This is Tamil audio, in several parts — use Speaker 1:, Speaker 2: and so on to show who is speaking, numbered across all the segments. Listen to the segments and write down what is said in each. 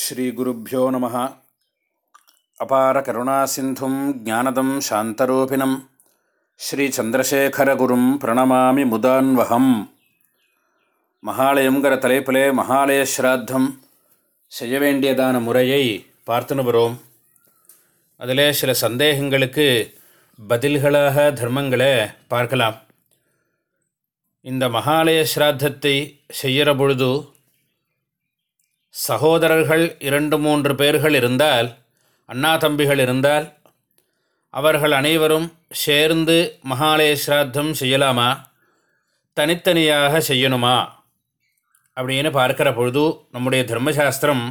Speaker 1: ஸ்ரீகுருப்போ நம. அபார கருணாசிந்தும் ஜானதம் சாந்தரூபிணம். ஸ்ரீச்சந்திரசேகரகுரும் பிரணமாமி முதான்வகம். மகாலயங்கிற தலைப்பிலே மகாலய ஸ்ராத்தம் செய்ய வேண்டியதான முறையை பார்த்துன்னு வரோம். அதிலே சில சந்தேகங்களுக்கு பதில்களாக தர்மங்களை பார்க்கலாம். இந்த மகாலய ஸ்ராத்தத்தை செய்கிற பொழுது சகோதரர்கள் இரண்டு மூன்று பேர்கள் இருந்தால் அண்ணா தம்பிகள் இருந்தால் அவர்கள் அனைவரும் சேர்ந்து மகாலய சிராத்தம் செய்யலாமா? தனித்தனியாக செய்யணுமா? அப்படின்னு பார்க்கிற பொழுது நம்முடைய தர்மசாஸ்திரம்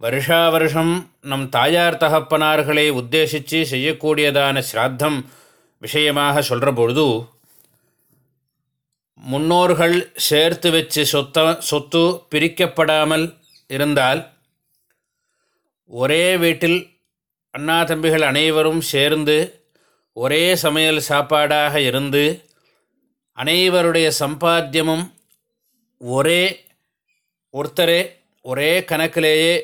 Speaker 1: வருஷா வருஷம் நம் தாயார் தகப்பனார்களை உத்தேசித்து செய்யக்கூடியதான சிராத்தம் விஷயமாக சொல்கிற பொழுது முன்னோர்கள் சேர்த்து வச்சு சொத்த சொத்து பிரிக்கப்படாமல் இருந்தால் ஒரே வீட்டில் அண்ணா தம்பிகள் அனைவரும் சேர்ந்து ஒரே சமையல் சாப்பாடாக இருந்து அனைவருடைய சம்பாத்தியமும் ஒரே ஒருத்தரே ஒரே கணக்கிலேயே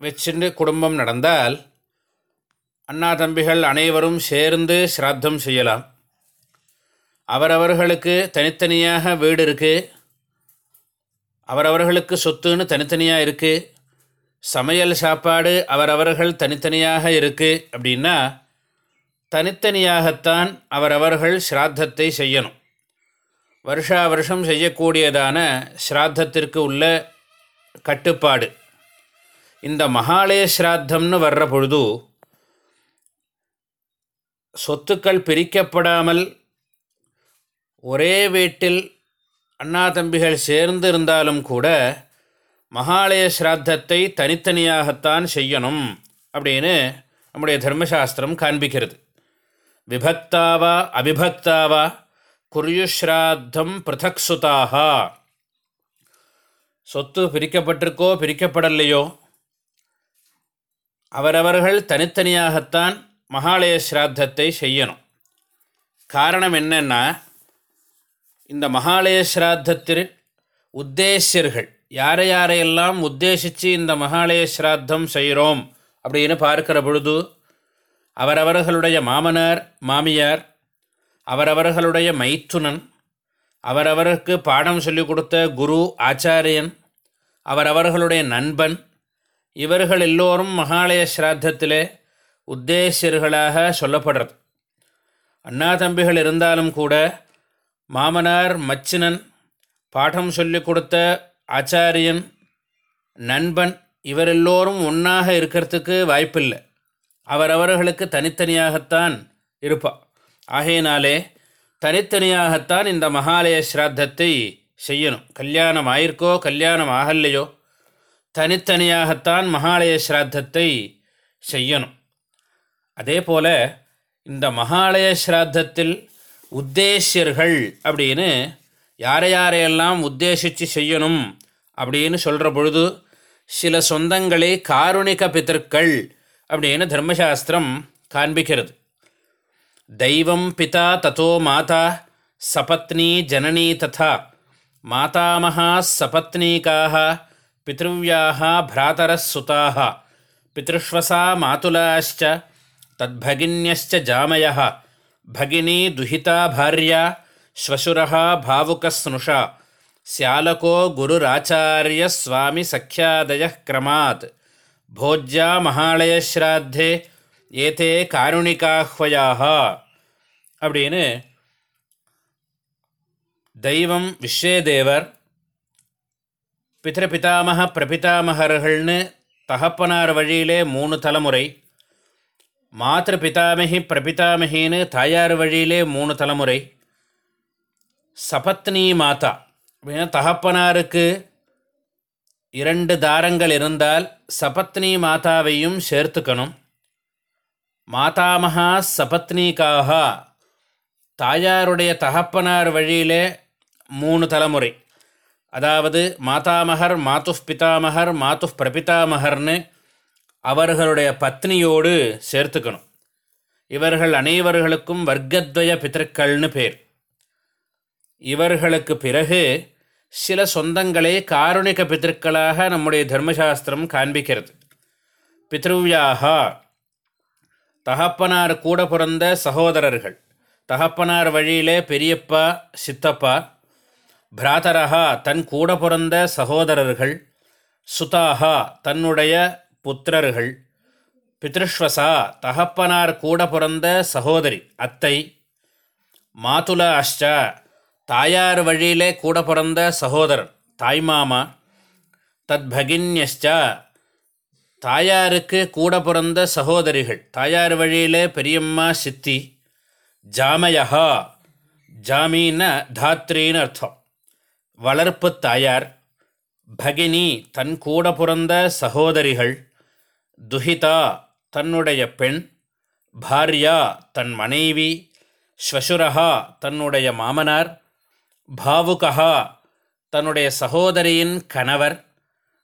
Speaker 1: வச்சுட்டு குடும்பம் நடந்தால் அண்ணா தம்பிகள் அனைவரும் சேர்ந்து ஸ்ராத்தம் செய்யலாம். அவரவர்களுக்கு தனித்தனியாக வீடு இருக்குது அவரவர்களுக்கு சொத்துன்னு தனித்தனியாக இருக்குது சமையல் சாப்பாடு அவரவர்கள் தனித்தனியாக இருக்குது அப்படின்னா தனித்தனியாகத்தான் அவரவர்கள் ஸ்ராத்தத்தை செய்யணும். வருஷா வருஷம் செய்யக்கூடியதான ஸ்ராத்தத்திற்கு உள்ள கட்டுப்பாடு. இந்த மகாலய ஸ்ராத்தம்னு வர்ற பொழுது சொத்துக்கள் பிரிக்கப்படாமல் ஒரே வீட்டில் அண்ணா தம்பிகள் சேர்ந்து இருந்தாலும் கூட மகாலய ஸ்ராத்தத்தை தனித்தனியாகத்தான் செய்யணும் அப்படின்னு நம்முடைய தர்மசாஸ்திரம் காண்பிக்கிறது. விபக்தாவா அவிபக்தாவா குர்யுஸ்ராத்தம் பிருத்தக் சொத்து பிரிக்கப்பட்டிருக்கோ பிரிக்கப்படலையோ? அவரவர்கள் தனித்தனியாகத்தான் மகாலய ஸ்ராத்தத்தை செய்யணும். காரணம் என்னென்னா இந்த மகாலய ஸ்ராத்தத்தில் உத்தேசியர்கள் யாரை யாரையெல்லாம் உத்தேசித்து இந்த மகாலய ஸ்ராத்தம் செய்கிறோம் அப்படின்னு பார்க்கிற பொழுது அவரவர்களுடைய மாமனார் மாமியார் அவரவர்களுடைய மைத்துனன் அவரவருக்கு பாடம் சொல்லிக் கொடுத்த குரு ஆச்சாரியன் அவரவர்களுடைய நண்பன் இவர்கள் எல்லோரும் மகாலய ஸ்ராத்தத்தில் உத்தேசியர்களாக சொல்லப்படுறது. அண்ணா தம்பிகள் இருந்தாலும் கூட மாமனார் மச்சினன் பாடம் சொல்லிக் கொடுத்த ஆச்சாரியன் நண்பன் இவரெல்லோரும் ஒன்றாக இருக்கிறதுக்கு வாய்ப்பில்லை. அவரவர்களுக்கு தனித்தனியாகத்தான் இருப்பாள் ஆகையினாலே தனித்தனியாகத்தான் இந்த மகாலய ஸ்ராத்தத்தை செய்யணும். கல்யாணம் ஆயிருக்கோ கல்யாணம் ஆகலையோ தனித்தனியாகத்தான் மகாலய ஸ்ராத்தத்தை செய்யணும். அதே போல் இந்த மகாலய ஸ்ராத்தத்தில் உத்தேசியர்கள் அப்படின்னு யாரை யாரையெல்லாம் உத்தேசித்து செய்யணும் அப்படின்னு சொல்கிற பொழுது சில சொந்தங்களே காருணிக பித்தர்கள் அப்படின்னு தர்மசாஸ்திரம் காண்பிக்கிறது. தெய்வம் பிதா தத்தோ மாதா சபத்னி ஜனனி ததா மாதாமகா சபத்னீகாக பித்ருவியாக பிராதரசுதாக பித்ருஷ்வசா மாதுலாச்ச தத்பகின்யச்ச ஜாமயா ಭಗಿನಿ ದುಹಿತಾ ಭಾರ್ಯ ಶ್ವಶುರ ಭಾವುಕಸ್ನುಷಾ ಸ್ಯಾಲಕೋ ಗುರುರಾಚಾರ್ಯ ಸ್ವಾಮಿ ಸಖ್ಯಾದಯ ಕ್ರಮಾತ್ ಭೋಜ್ಯ ಮಹಾಳಯ ಶ್ರಾದ್ಧೆ ಏತೇ ಕಾರುಣಿಕಾಹ್ವಯಾಹ அப்படின்னு தெய்வம் விஸ்வேதேவர் பித்திரபிதாமக பிரபிதாமகர்கள்னு தகப்பனார் வழியிலே மூணு தலைமுறை மாத்திரு பிதாமகி பிரபிதாமகின்னு தாயார் வழியிலே மூணு தலைமுறை. சபத்னி மாதா. அப்படின்னா தகப்பனாருக்கு இரண்டு தாரங்கள் இருந்தால் சபத்னி மாதாவையும் சேர்த்துக்கணும். மாதாமகா சபத்னிக்காக தாயாருடைய தகப்பனார் வழியிலே மூணு தலைமுறை. அதாவது மாதாமகர் மாத்து பிதாமகர் மாத்து பிரபிதாமகர்னு அவர்களுடைய பத்னியோடு சேர்த்துக்கணும். இவர்கள் அனைவர்களுக்கும் வர்க்கத்வய பித்திருக்கள்னு பேர். இவர்களுக்கு பிறகு சில சொந்தங்களே காருணிக பித்திருக்களாக நம்முடைய தர்மசாஸ்திரம் காண்பிக்கிறது. பித்ருவியாகா தகப்பனார் கூட பிறந்த சகோதரர்கள். தகப்பனார் வழியிலே பெரியப்பா சித்தப்பா பிராதரகா தன் கூட பிறந்த சகோதரர்கள். சுதாகா தன்னுடைய புத்திரர்கள். பித்ருஷ்வசா தகப்பனார் கூட பிறந்த சகோதரி அத்தை. மாதுல அஷ்டா தாயார் வழியிலே கூட பிறந்த சகோதரன் தாய்மாமா தத் பகின்யஷ்டா தாயாருக்கு கூட பிறந்த சகோதரிகள் தாயார் வழியிலே பெரியம்மா சித்தி. ஜாமயஹா ஜாமீன தாத்ரின்னு அர்த்தம். வளர்ப்பு தாயார் பகினி தன் கூட பிறந்த சகோதரிகள். துஹிதா தன்னுடைய பெண் பாரியா தன் மனைவி ஸ்வசுரஹா தன்னுடைய மாமனார் பாவுகா தன்னுடைய சகோதரியின் கணவர்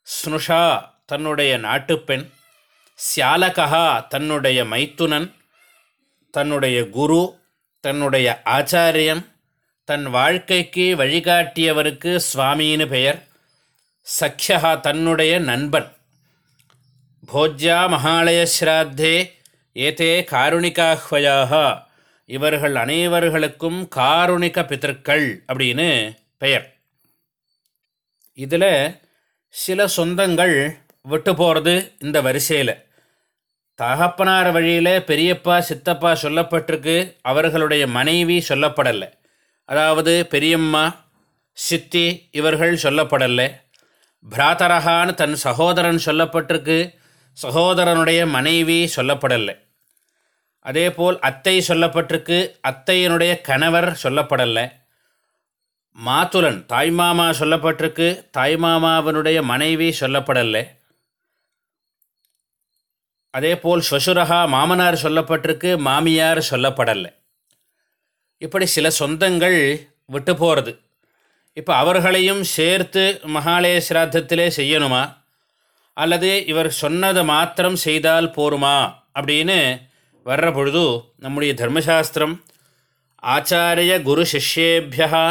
Speaker 1: ஸ்னுஷா தன்னுடைய நாட்டுப்பெண் சியாலகா தன்னுடைய மைத்துனன் தன்னுடைய குரு தன்னுடைய ஆச்சாரியன் தன் வாழ்க்கைக்கு வழிகாட்டியவருக்கு சுவாமின்னு பெயர் சக்ஷகா தன்னுடைய நண்பன். போஜ்யா மகாலயஸ்ராத்தே ஏதே காருணிகாஹ்வயாக இவர்கள் அனைவர்களுக்கும் காருணிக பிதற்கள் அப்படின்னு பெயர். இதில் சில சொந்தங்கள் விட்டு போகிறது இந்த வரிசையில். தகப்பனார் வழியில் பெரியப்பா சித்தப்பா சொல்லப்பட்டிருக்கு அவர்களுடைய மனைவி சொல்லப்படலை. அதாவது பெரியம்மா சித்தி இவர்கள் சொல்லப்படலை. பிராத்தரகான்னு தன் சகோதரன் சொல்லப்பட்டிருக்கு சகோதரனுடைய மனைவி சொல்லப்படலை. அதேபோல் அத்தை சொல்லப்பட்டிருக்கு அத்தையினுடைய கணவர் சொல்லப்படலை. மாத்துலன் தாய்மாமா சொல்லப்பட்டிருக்கு தாய்மாமாவனுடைய மனைவி சொல்லப்படலை. அதேபோல் ஸ்வசுரகா மாமனார் சொல்லப்பட்டிருக்கு மாமியார் சொல்லப்படலை. இப்படி சில சொந்தங்கள் விட்டு போகிறது இப்போ அவர்களையும் சேர்த்து மகாலய சிராத்தத்திலே செய்யணுமா? அல்லது இவர் சொன்னதை மாத்திரம் செய்தால் போருமா? அப்படின்னு வர்ற பொழுது நம்முடைய தர்மசாஸ்திரம் ஆச்சாரிய குரு சிஷ்யேபியா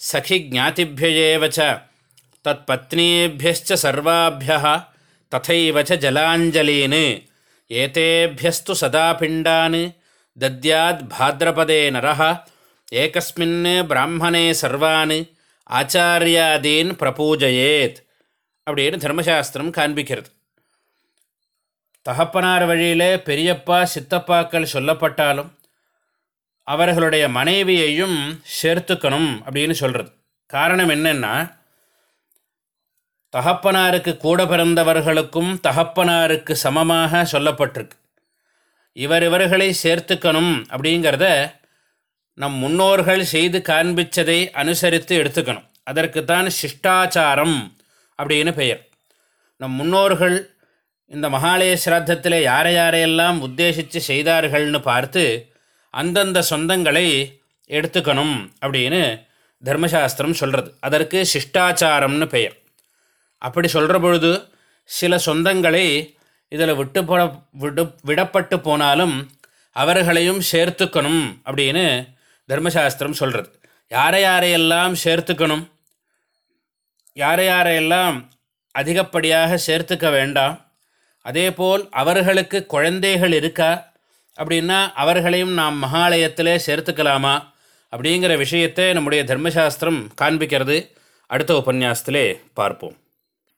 Speaker 1: சகி ஜாதிபியேவச்ச தத் பத்னேபியச்ச சர்வாபியா ததைவச்ச ஜலாஞ்சலீன் ஏதேபியஸ்து சதா பிண்டான் தத்யாத் பாத்ரபதே நரஹ ஏகஸ்மின் பிராமணே சர்வான் ஆச்சாரியாதீன் பிரபூஜயேத் அப்படின்னு தர்மசாஸ்திரம் காண்பிக்கிறது. தகப்பனார் வழியிலே பெரியப்பா சித்தப்பாக்கள் சொல்லப்பட்டாலும் அவர்களுடைய மனைவியையும் சேர்த்துக்கணும் அப்படின்னு சொல்கிறது காரணம் என்னென்னா தகப்பனாருக்கு கூட பிறந்தவர்களுக்கும் தகப்பனாருக்கு சமமாக சொல்லப்பட்டிருக்கு. இவர் இவர்களை சேர்த்துக்கணும் அப்படிங்கிறத நம் முன்னோர்கள் செய்து காண்பித்ததை அனுசரித்து எடுத்துக்கணும். அதற்குத்தான் சிஷ்டாச்சாரம் அப்படின்னு பெயர். நம் முன்னோர்கள் இந்த மகாலய சிராத்தத்தில் யாரை யாரையெல்லாம் உத்தேசித்து செய்தார்கள்னு பார்த்து அந்தந்த சொந்தங்களை எடுத்துக்கணும் அப்படின்னு தர்மசாஸ்திரம் சொல்கிறது அதற்கு சிஷ்டாச்சாரம்னு பெயர். அப்படி சொல்கிற பொழுது சில சொந்தங்களை இதில் விட்டு போட விடு விடப்பட்டு போனாலும் அவர்களையும் சேர்த்துக்கணும் அப்படின்னு தர்மசாஸ்திரம் சொல்கிறது யாரை யாரையெல்லாம் சேர்த்துக்கணும்? யாரை யாரையெல்லாம் அதிகப்படியாக சேர்த்துக்க வேண்டாம் அதேபோல் அவர்களுக்கு குழந்தைகள் இருக்கா? அப்படின்னா அவர்களையும் நாம் மகாலயத்திலே சேர்த்துக்கலாமா? அப்படிங்கிற விஷயத்தை நம்முடைய தர்மசாஸ்திரம் காண்பிக்கிறது. அடுத்த உபன்யாசத்திலே பார்ப்போம்.